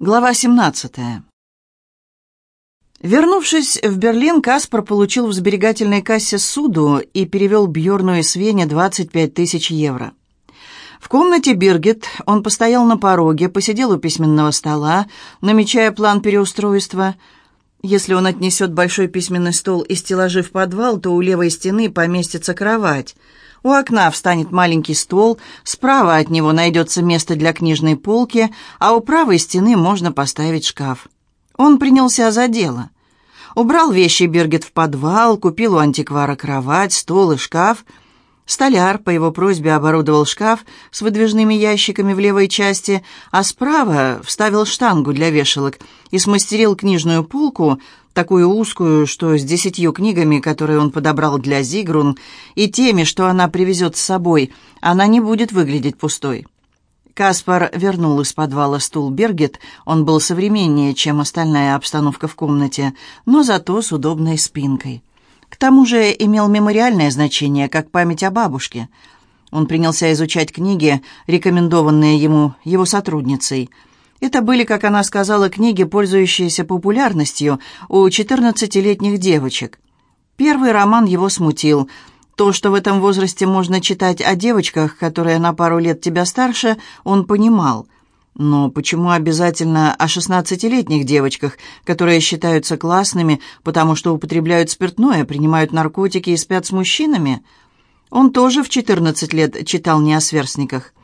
Глава 17. Вернувшись в Берлин, Каспар получил в сберегательной кассе суду и перевел Бьорну и Свене 25 тысяч евро. В комнате Биргит он постоял на пороге, посидел у письменного стола, намечая план переустройства. Если он отнесет большой письменный стол и стеллажи в подвал, то у левой стены поместится кровать – у окна встанет маленький стол, справа от него найдется место для книжной полки, а у правой стены можно поставить шкаф. Он принялся за дело. Убрал вещи Бергет в подвал, купил у антиквара кровать, стол и шкаф – Столяр по его просьбе оборудовал шкаф с выдвижными ящиками в левой части, а справа вставил штангу для вешалок и смастерил книжную полку, такую узкую, что с десятью книгами, которые он подобрал для Зигрун, и теми, что она привезет с собой, она не будет выглядеть пустой. Каспар вернул из подвала стул Бергет, он был современнее, чем остальная обстановка в комнате, но зато с удобной спинкой. К тому же имел мемориальное значение, как память о бабушке. Он принялся изучать книги, рекомендованные ему его сотрудницей. Это были, как она сказала, книги, пользующиеся популярностью у 14-летних девочек. Первый роман его смутил. То, что в этом возрасте можно читать о девочках, которые на пару лет тебя старше, он понимал – но почему обязательно о шестнадцатилетних девочках, которые считаются классными, потому что употребляют спиртное, принимают наркотики и спят с мужчинами? Он тоже в 14 лет читал не о сверстниках.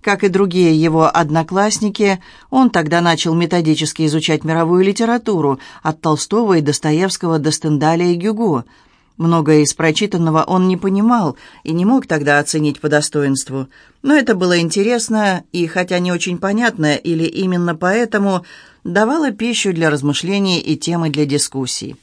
Как и другие его одноклассники, он тогда начал методически изучать мировую литературу от Толстого и Достоевского до Стендаля и Гюго – Многое из прочитанного он не понимал и не мог тогда оценить по достоинству. Но это было интересно и, хотя не очень понятно, или именно поэтому, давало пищу для размышлений и темы для дискуссий.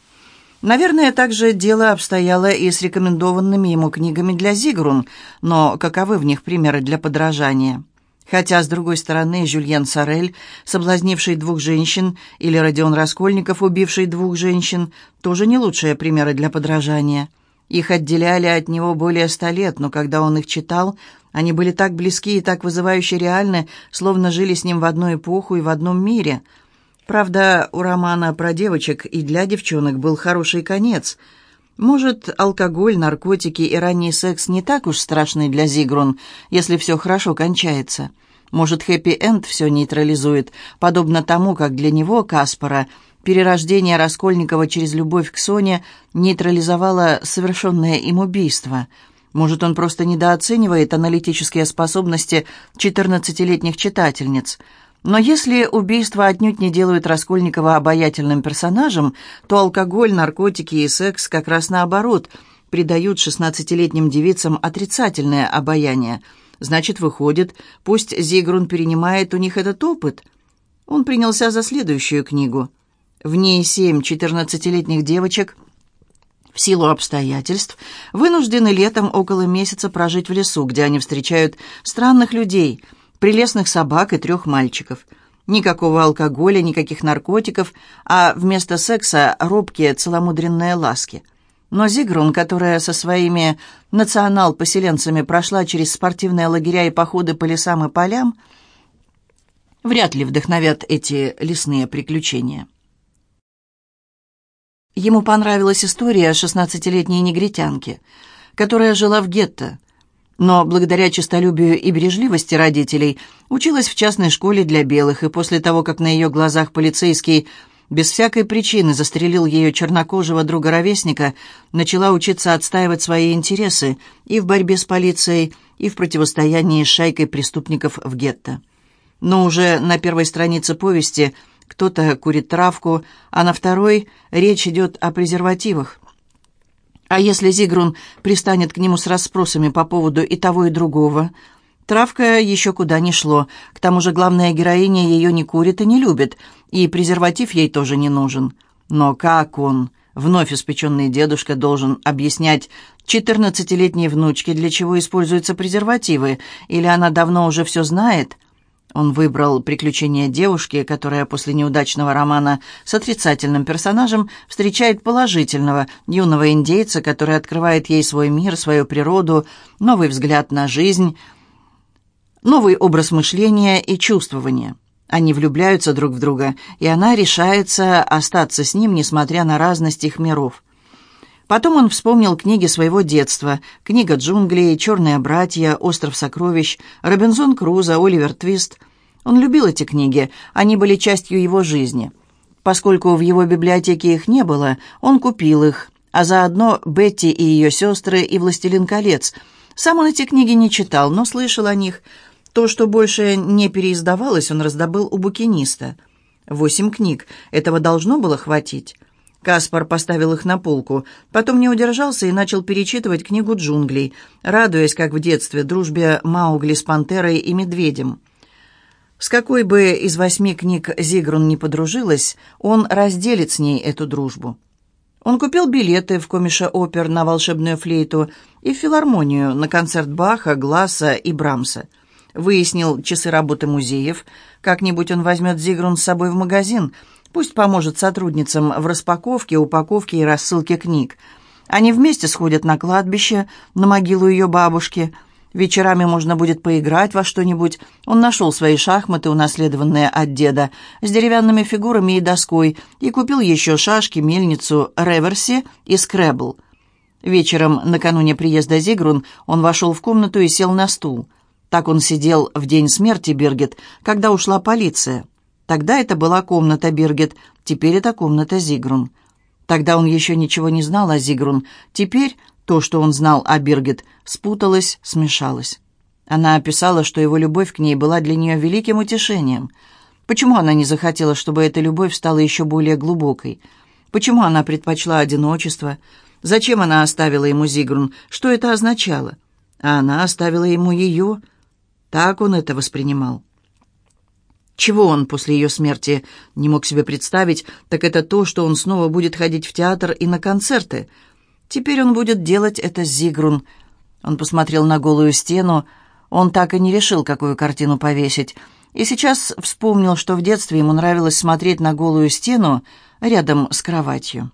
Наверное, также дело обстояло и с рекомендованными ему книгами для Зигрун, но каковы в них примеры для подражания? Хотя, с другой стороны, Жюльен Сорель, соблазнивший двух женщин, или Родион Раскольников, убивший двух женщин, тоже не лучшие примеры для подражания. Их отделяли от него более ста лет, но когда он их читал, они были так близки и так вызывающе реальны, словно жили с ним в одну эпоху и в одном мире. Правда, у романа про девочек и для девчонок был хороший конец – может, алкоголь, наркотики и ранний секс не так уж страшны для Зигрун, если все хорошо кончается. Может, хэппи-энд все нейтрализует, подобно тому, как для него, Каспара, перерождение Раскольникова через любовь к Соне нейтрализовало совершенное им убийство. Может, он просто недооценивает аналитические способности 14-летних читательниц – но если убийства отнюдь не делают Раскольникова обаятельным персонажем, то алкоголь, наркотики и секс как раз наоборот придают шестнадцатилетним девицам отрицательное обаяние. Значит, выходит, пусть Зигрун перенимает у них этот опыт. Он принялся за следующую книгу. В ней семь четырнадцатилетних девочек в силу обстоятельств вынуждены летом около месяца прожить в лесу, где они встречают странных людей – прелестных собак и трех мальчиков. Никакого алкоголя, никаких наркотиков, а вместо секса робкие целомудренные ласки. Но Зигрун, которая со своими национал-поселенцами прошла через спортивные лагеря и походы по лесам и полям, вряд ли вдохновят эти лесные приключения. Ему понравилась история шестнадцатилетней негритянки, которая жила в гетто – но благодаря честолюбию и бережливости родителей училась в частной школе для белых, и после того, как на ее глазах полицейский без всякой причины застрелил ее чернокожего друга-ровесника, начала учиться отстаивать свои интересы и в борьбе с полицией, и в противостоянии с шайкой преступников в гетто. Но уже на первой странице повести кто-то курит травку, а на второй речь идет о презервативах. А если Зигрун пристанет к нему с расспросами по поводу и того, и другого? Травка еще куда не шло. К тому же главная героиня ее не курит и не любит, и презерватив ей тоже не нужен. Но как он, вновь испеченный дедушка, должен объяснять четырнадцатилетней внучке, для чего используются презервативы, или она давно уже все знает – он выбрал приключения девушки, которая после неудачного романа с отрицательным персонажем встречает положительного, юного индейца, который открывает ей свой мир, свою природу, новый взгляд на жизнь, новый образ мышления и чувствования. Они влюбляются друг в друга, и она решается остаться с ним, несмотря на разность их миров. Потом он вспомнил книги своего детства. Книга джунглей, «Черные братья», «Остров сокровищ», «Робинзон Крузо», «Оливер Твист». Он любил эти книги, они были частью его жизни. Поскольку в его библиотеке их не было, он купил их, а заодно Бетти и ее сестры и «Властелин колец». Сам он эти книги не читал, но слышал о них. То, что больше не переиздавалось, он раздобыл у букиниста. Восемь книг. Этого должно было хватить. Каспар поставил их на полку, потом не удержался и начал перечитывать книгу джунглей, радуясь, как в детстве, дружбе Маугли с пантерой и медведем. С какой бы из восьми книг Зигрун не подружилась, он разделит с ней эту дружбу. Он купил билеты в комиша опер на волшебную флейту и в филармонию на концерт Баха, Гласса и Брамса. Выяснил часы работы музеев. Как-нибудь он возьмет Зигрун с собой в магазин – Пусть поможет сотрудницам в распаковке, упаковке и рассылке книг. Они вместе сходят на кладбище, на могилу ее бабушки. Вечерами можно будет поиграть во что-нибудь. Он нашел свои шахматы, унаследованные от деда, с деревянными фигурами и доской, и купил еще шашки, мельницу, реверси и скребл. Вечером, накануне приезда Зигрун, он вошел в комнату и сел на стул. Так он сидел в день смерти Бергет, когда ушла полиция. Тогда это была комната Биргет, теперь это комната Зигрун. Тогда он еще ничего не знал о Зигрун. Теперь то, что он знал о Биргет, спуталось, смешалось. Она описала, что его любовь к ней была для нее великим утешением. Почему она не захотела, чтобы эта любовь стала еще более глубокой? Почему она предпочла одиночество? Зачем она оставила ему Зигрун? Что это означало? А она оставила ему ее. Так он это воспринимал. Чего он после ее смерти не мог себе представить, так это то, что он снова будет ходить в театр и на концерты. Теперь он будет делать это Зигрун. Он посмотрел на голую стену. Он так и не решил, какую картину повесить. И сейчас вспомнил, что в детстве ему нравилось смотреть на голую стену рядом с кроватью.